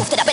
toasted up.